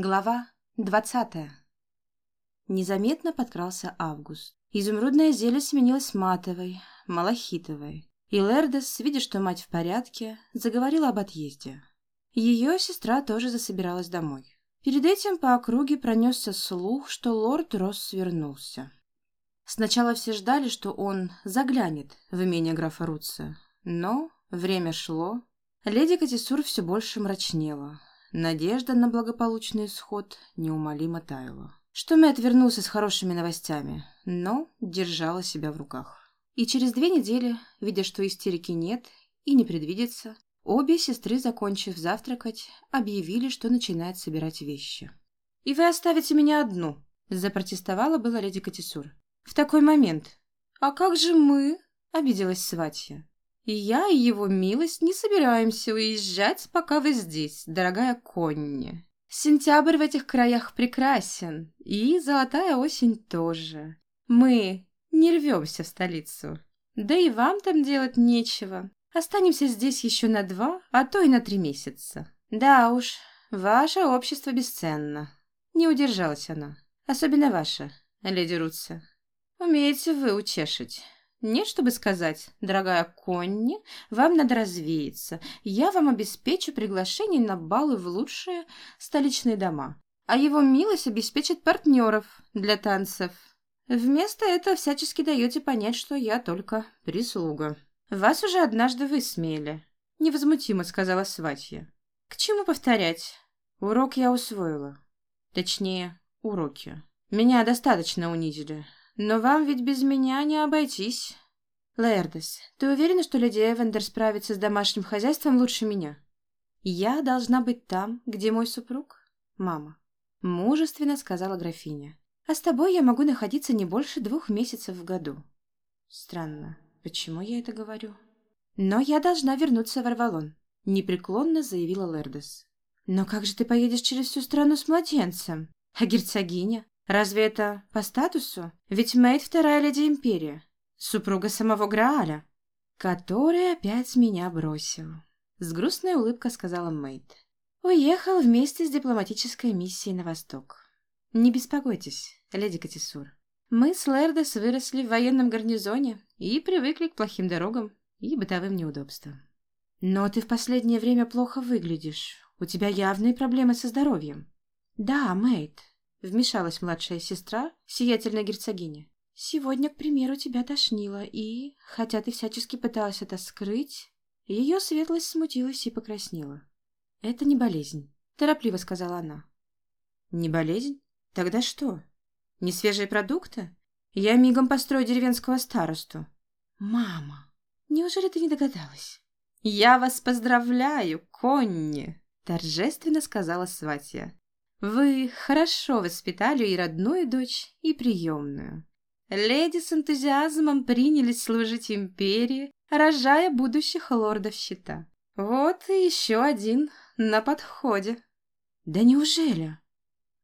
Глава двадцатая Незаметно подкрался август. Изумрудное зелье сменилось матовой, малахитовой. И Лердес, видя, что мать в порядке, заговорила об отъезде. Ее сестра тоже засобиралась домой. Перед этим по округе пронесся слух, что лорд Росс вернулся. Сначала все ждали, что он заглянет в имение графа Руца, но время шло. Леди Катисур все больше мрачнела, Надежда на благополучный исход неумолимо таяла. Что Мэтт вернулся с хорошими новостями, но держала себя в руках. И через две недели, видя, что истерики нет и не предвидится, обе сестры, закончив завтракать, объявили, что начинают собирать вещи. «И вы оставите меня одну?» – запротестовала была леди Катисур. «В такой момент». «А как же мы?» – обиделась Сватья. И я и его милость не собираемся уезжать, пока вы здесь, дорогая Конни. Сентябрь в этих краях прекрасен, и золотая осень тоже. Мы не рвемся в столицу. Да и вам там делать нечего. Останемся здесь еще на два, а то и на три месяца. Да уж, ваше общество бесценно. Не удержалась она. Особенно ваша, леди Рутса. Умеете вы утешить. Нет, чтобы сказать, дорогая Конни, вам надо развеяться. Я вам обеспечу приглашение на балы в лучшие столичные дома. А его милость обеспечит партнеров для танцев. Вместо этого всячески даете понять, что я только прислуга. Вас уже однажды высмеяли. Невозмутимо сказала сватья. К чему повторять? Урок я усвоила. Точнее, уроки. Меня достаточно унизили. Но вам ведь без меня не обойтись. Лэрдес, ты уверена, что леди Эвендер справится с домашним хозяйством лучше меня? Я должна быть там, где мой супруг? Мама. Мужественно сказала графиня. А с тобой я могу находиться не больше двух месяцев в году. Странно. Почему я это говорю? Но я должна вернуться в Арвалон. Непреклонно заявила Лэрдес. Но как же ты поедешь через всю страну с младенцем? А герцогиня? Разве это по статусу? Ведь Мэйд вторая леди Империи, супруга самого Грааля, который опять меня бросил. С грустной улыбкой сказала Мэйд. Уехал вместе с дипломатической миссией на восток. Не беспокойтесь, леди Катисур. Мы с Лэрдес выросли в военном гарнизоне и привыкли к плохим дорогам и бытовым неудобствам. Но ты в последнее время плохо выглядишь. У тебя явные проблемы со здоровьем. Да, Мэйд, Вмешалась младшая сестра, сиятельная герцогиня. «Сегодня, к примеру, тебя тошнило, и, хотя ты всячески пыталась это скрыть, ее светлость смутилась и покраснела. «Это не болезнь», — торопливо сказала она. «Не болезнь? Тогда что? Не свежие продукты? Я мигом построю деревенского старосту». «Мама, неужели ты не догадалась?» «Я вас поздравляю, Конни!» — торжественно сказала сватья. Вы хорошо воспитали и родную дочь, и приемную. Леди с энтузиазмом принялись служить империи, рожая будущих лордов щита. Вот и еще один на подходе. Да неужели?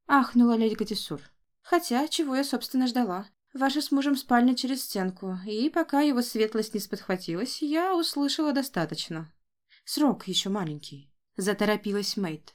Ахнула леди Катисур. Хотя, чего я, собственно, ждала. Ваша с мужем спальня через стенку, и пока его светлость не сподхватилась, я услышала достаточно. Срок еще маленький. Заторопилась Мэйд.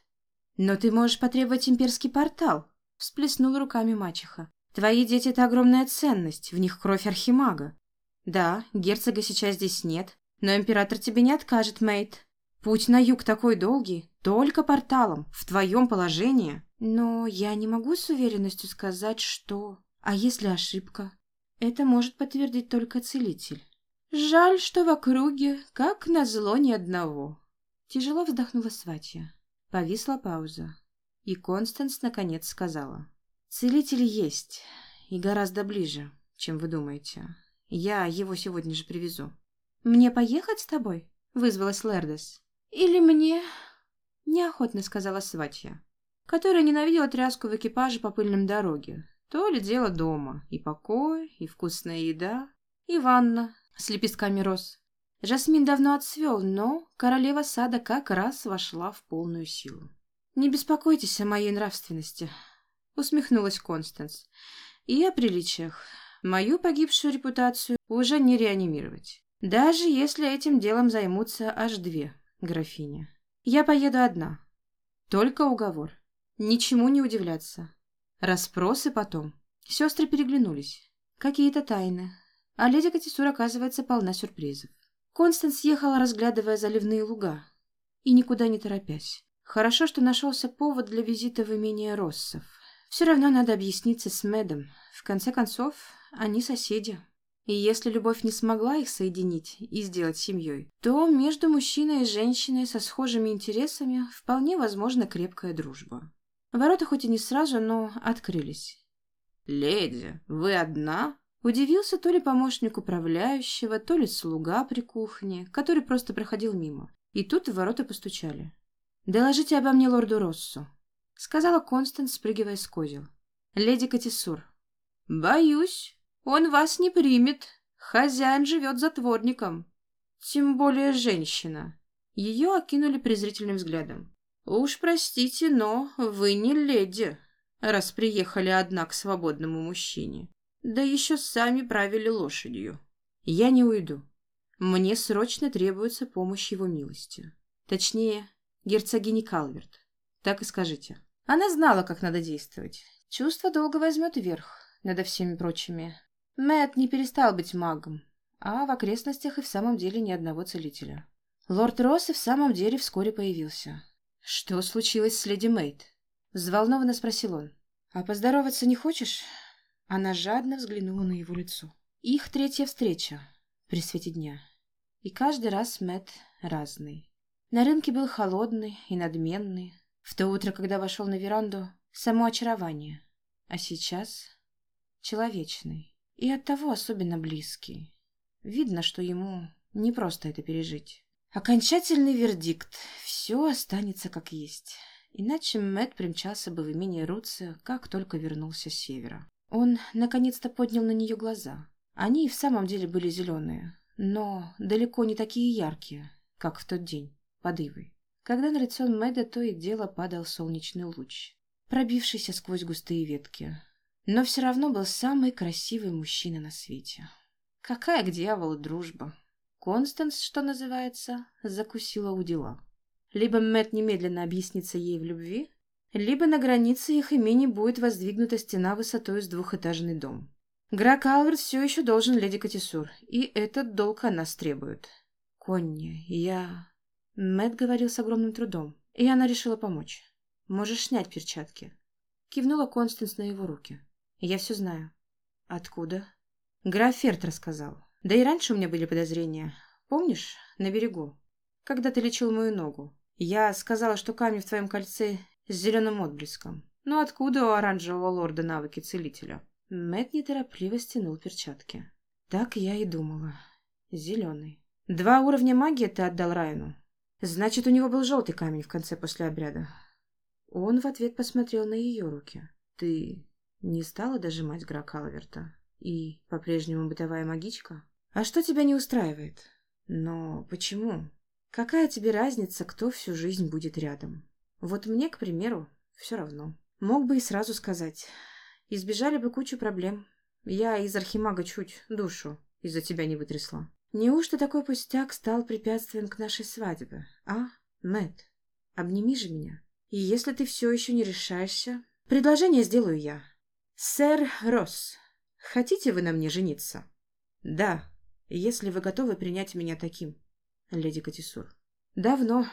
«Но ты можешь потребовать имперский портал», — всплеснула руками мачеха. «Твои дети — это огромная ценность, в них кровь архимага. Да, герцога сейчас здесь нет, но император тебе не откажет, Мэйд. Путь на юг такой долгий, только порталом, в твоем положении. Но я не могу с уверенностью сказать, что... А если ошибка? Это может подтвердить только целитель. Жаль, что в округе, как назло, ни одного. Тяжело вздохнула сватья. Повисла пауза, и Констанс наконец сказала. «Целитель есть, и гораздо ближе, чем вы думаете. Я его сегодня же привезу». «Мне поехать с тобой?» — вызвалась Лердес. «Или мне...» — неохотно сказала сватья, которая ненавидела тряску в экипаже по пыльным дороге. То ли дело дома. И покой, и вкусная еда, и ванна с лепестками роз. Жасмин давно отцвел, но королева сада как раз вошла в полную силу. «Не беспокойтесь о моей нравственности», — усмехнулась Констанс. «И о приличиях. Мою погибшую репутацию уже не реанимировать. Даже если этим делом займутся аж две графини. Я поеду одна. Только уговор. Ничему не удивляться. Распросы потом. Сестры переглянулись. Какие-то тайны. А леди Катисур, оказывается, полна сюрпризов. Констанс ехала, разглядывая заливные луга. И никуда не торопясь. Хорошо, что нашелся повод для визита в имение Россов. Все равно надо объясниться с Мэдом. В конце концов, они соседи. И если любовь не смогла их соединить и сделать семьей, то между мужчиной и женщиной со схожими интересами вполне возможна крепкая дружба. Ворота хоть и не сразу, но открылись. «Леди, вы одна?» Удивился то ли помощник управляющего, то ли слуга при кухне, который просто проходил мимо. И тут в ворота постучали. «Доложите обо мне лорду Россу», — сказала Констанс, спрыгивая с козел. «Леди Катисур». «Боюсь, он вас не примет. Хозяин живет затворником. Тем более женщина». Ее окинули презрительным взглядом. «Уж простите, но вы не леди, раз приехали одна к свободному мужчине. Да еще сами правили лошадью. Я не уйду. Мне срочно требуется помощь его милости. Точнее, герцогини Калверт. Так и скажите. Она знала, как надо действовать. Чувство долго возьмет верх над всеми прочими. Мэтт не перестал быть магом, а в окрестностях и в самом деле ни одного целителя. Лорд Росс и в самом деле вскоре появился. «Что случилось с леди Мэйд?» Взволнованно спросил он. «А поздороваться не хочешь?» Она жадно взглянула на его лицо. Их третья встреча при свете дня. И каждый раз Мэт разный. На рынке был холодный и надменный. В то утро, когда вошел на веранду, само очарование. А сейчас человечный. И оттого особенно близкий. Видно, что ему не просто это пережить. Окончательный вердикт. Все останется как есть. Иначе Мэт примчался бы в имение Руция, как только вернулся с севера. Он наконец-то поднял на нее глаза. Они и в самом деле были зеленые, но далеко не такие яркие, как в тот день, под Ивой, когда на лицо Мэда то и дело падал солнечный луч, пробившийся сквозь густые ветки. Но все равно был самый красивый мужчина на свете. Какая к дьяволу дружба! Констанс, что называется, закусила у дела. Либо Мэт немедленно объяснится ей в любви, либо на границе их имени будет воздвигнута стена высотой с двухэтажный дом. Грак Алверт все еще должен леди Катисур, и этот долг она требует. Конни, я... Мэт говорил с огромным трудом, и она решила помочь. Можешь снять перчатки. Кивнула Констанс на его руки. Я все знаю. Откуда? Граф Ферт рассказал. Да и раньше у меня были подозрения. Помнишь, на берегу, когда ты лечил мою ногу? Я сказала, что камень в твоем кольце с зеленым отблеском. Но откуда у оранжевого лорда навыки целителя? Мэтт неторопливо стянул перчатки. Так я и думала. Зеленый. Два уровня магии ты отдал Райну. Значит, у него был желтый камень в конце после обряда. Он в ответ посмотрел на ее руки. Ты не стала дожимать Гра Калверта? И по-прежнему бытовая магичка? А что тебя не устраивает? Но почему? Какая тебе разница, кто всю жизнь будет рядом? Вот мне, к примеру, все равно. Мог бы и сразу сказать. Избежали бы кучу проблем. Я из архимага чуть душу из-за тебя не вытрясла. Неужто такой пустяк стал препятствием к нашей свадьбе, а, Мэт? Обними же меня. И если ты все еще не решаешься, предложение сделаю я. Сэр Росс, хотите вы на мне жениться? Да, если вы готовы принять меня таким, леди Катисур. Давно,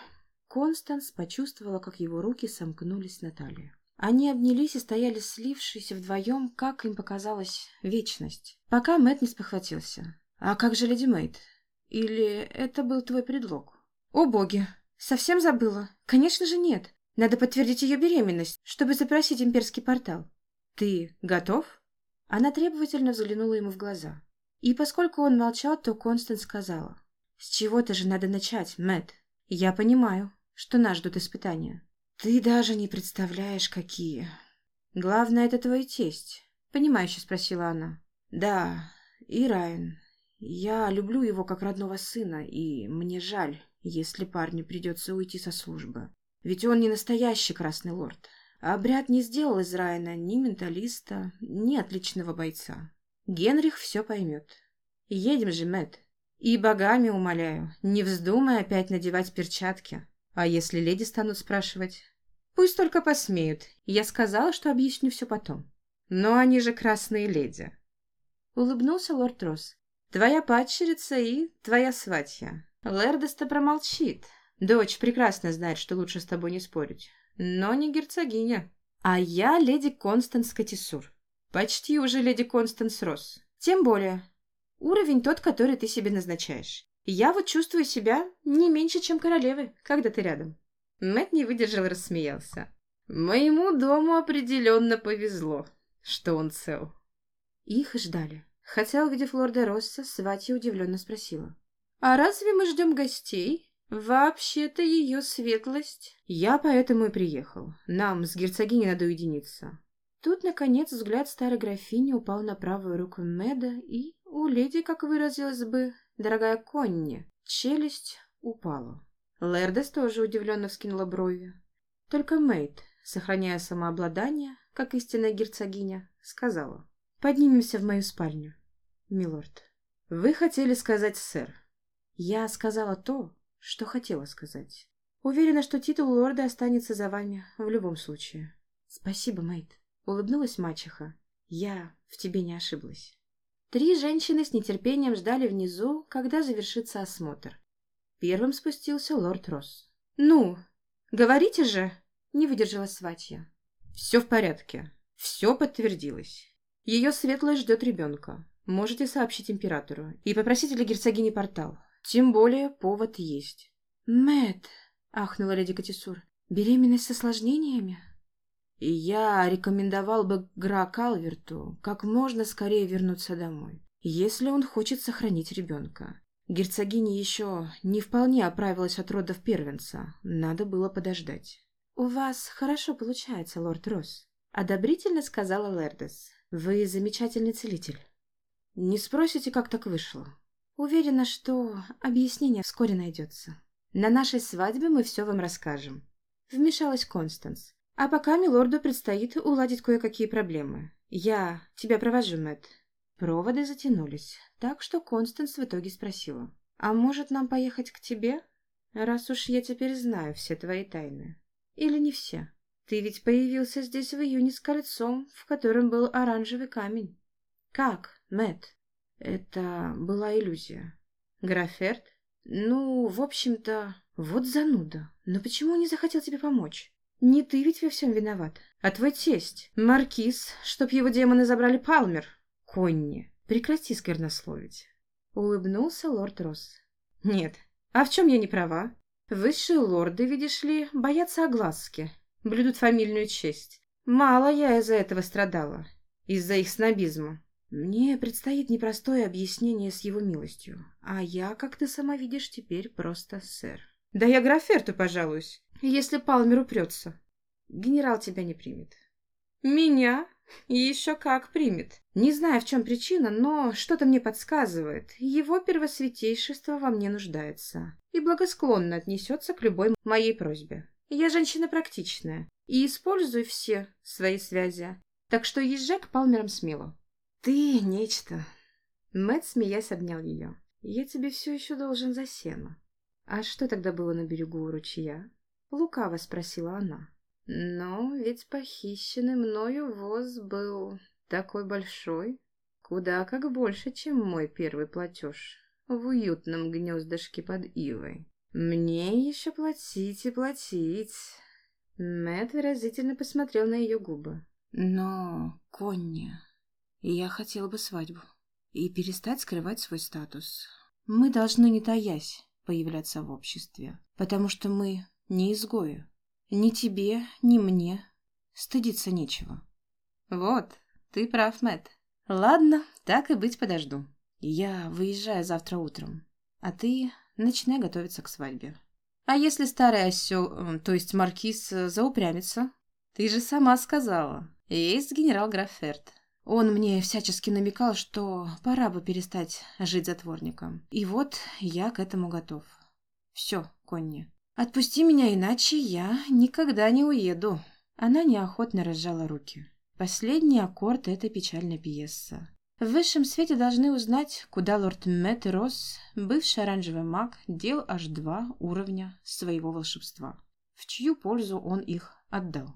Констанс почувствовала, как его руки сомкнулись на талии. Они обнялись и стояли слившись вдвоем, как им показалось, вечность. Пока Мэтт не спохватился. «А как же леди Мэйд? Или это был твой предлог?» «О боги! Совсем забыла? Конечно же нет. Надо подтвердить ее беременность, чтобы запросить имперский портал». «Ты готов?» Она требовательно взглянула ему в глаза. И поскольку он молчал, то Констанс сказала. «С чего-то же надо начать, Мэтт. Я понимаю что нас ждут испытания. Ты даже не представляешь, какие. Главное, это твой тесть. Понимающе спросила она. Да, и Райан. Я люблю его как родного сына, и мне жаль, если парню придется уйти со службы. Ведь он не настоящий Красный Лорд. Обряд не сделал из Райана ни менталиста, ни отличного бойца. Генрих все поймет. Едем же, Мэтт. И богами умоляю, не вздумай опять надевать перчатки. А если леди станут спрашивать? Пусть только посмеют. Я сказала, что объясню все потом. Но они же красные леди. Улыбнулся лорд Росс. Твоя падчерица и твоя сватья. Лердеста промолчит. Дочь прекрасно знает, что лучше с тобой не спорить. Но не герцогиня. А я леди Констанс Катисур. Почти уже леди Констанс Росс. Тем более, уровень тот, который ты себе назначаешь. Я вот чувствую себя не меньше, чем королевы, когда ты рядом. Мэт не выдержал и рассмеялся. Моему дому определенно повезло, что он цел. Их ждали. Хотя, увидев лорда Росса, сватья удивленно спросила. «А разве мы ждем гостей?» «Вообще-то ее светлость...» «Я поэтому и приехал. Нам с герцогиней надо уединиться». Тут, наконец, взгляд старой графини упал на правую руку Меда, и у леди, как выразилась бы дорогая Конни, челюсть упала. Лердес тоже удивленно вскинула брови. Только Мэйд, сохраняя самообладание, как истинная герцогиня, сказала. «Поднимемся в мою спальню, милорд». «Вы хотели сказать, сэр?» «Я сказала то, что хотела сказать. Уверена, что титул лорда останется за вами в любом случае». «Спасибо, Мэйд», — улыбнулась мачеха. «Я в тебе не ошиблась». Три женщины с нетерпением ждали внизу, когда завершится осмотр. Первым спустился лорд Росс. «Ну, говорите же!» — не выдержала сватья. «Все в порядке. Все подтвердилось. Ее светлость ждет ребенка. Можете сообщить императору и попросить для герцогини портал. Тем более повод есть». Мэт, ахнула леди Катисур, — «беременность с осложнениями?» И я рекомендовал бы Гра Калверту как можно скорее вернуться домой, если он хочет сохранить ребенка. Герцогиня еще не вполне оправилась от родов первенца, надо было подождать. «У вас хорошо получается, лорд Росс», — одобрительно сказала Лердес. «Вы замечательный целитель». «Не спросите, как так вышло?» «Уверена, что объяснение вскоре найдется. На нашей свадьбе мы все вам расскажем». Вмешалась Констанс. А пока милорду предстоит уладить кое-какие проблемы. Я тебя провожу, Мэтт. Проводы затянулись, так что Констанс в итоге спросила. «А может, нам поехать к тебе? Раз уж я теперь знаю все твои тайны. Или не все? Ты ведь появился здесь в июне с кольцом, в котором был оранжевый камень. Как, Мэтт? Это была иллюзия. Граферт? Ну, в общем-то, вот зануда. Но почему не захотел тебе помочь? Не ты ведь во всем виноват, а твой тесть, маркиз, чтоб его демоны забрали Палмер. Конни, прекрати сквернословить. Улыбнулся лорд Росс. Нет, а в чем я не права? Высшие лорды, видишь ли, боятся огласки, блюдут фамильную честь. Мало я из-за этого страдала, из-за их снобизма. Мне предстоит непростое объяснение с его милостью, а я, как ты сама видишь, теперь просто сэр. Да я Граферту пожалуюсь, если Палмер упрется. Генерал тебя не примет. Меня? Еще как примет. Не знаю, в чем причина, но что-то мне подсказывает. Его первосвятейшество во мне нуждается и благосклонно отнесется к любой моей просьбе. Я женщина практичная и использую все свои связи, так что езжай к Палмерам смело. Ты нечто. Мэтт, смеясь, обнял ее. Я тебе все еще должен за сено. А что тогда было на берегу ручья? Лукаво спросила она. Но ведь похищенный мною воз был такой большой, куда как больше, чем мой первый платеж в уютном гнездышке под ивой. Мне еще платить и платить. Мэт выразительно посмотрел на ее губы. Но, Конни, я хотела бы свадьбу и перестать скрывать свой статус. Мы должны, не таясь, появляться в обществе, потому что мы не изгои. Ни тебе, ни мне стыдиться нечего. Вот, ты прав, Мэт. Ладно, так и быть подожду. Я выезжаю завтра утром, а ты начинай готовиться к свадьбе. А если старый осел, то есть маркиз, заупрямится? Ты же сама сказала. Есть генерал Граферт. Он мне всячески намекал, что пора бы перестать жить затворником. И вот я к этому готов. Все, Конни, «Отпусти меня, иначе я никогда не уеду». Она неохотно разжала руки. Последний аккорд этой печальной пьесы. В высшем свете должны узнать, куда лорд Мэтт Росс, бывший оранжевый маг, дел аж два уровня своего волшебства. В чью пользу он их отдал.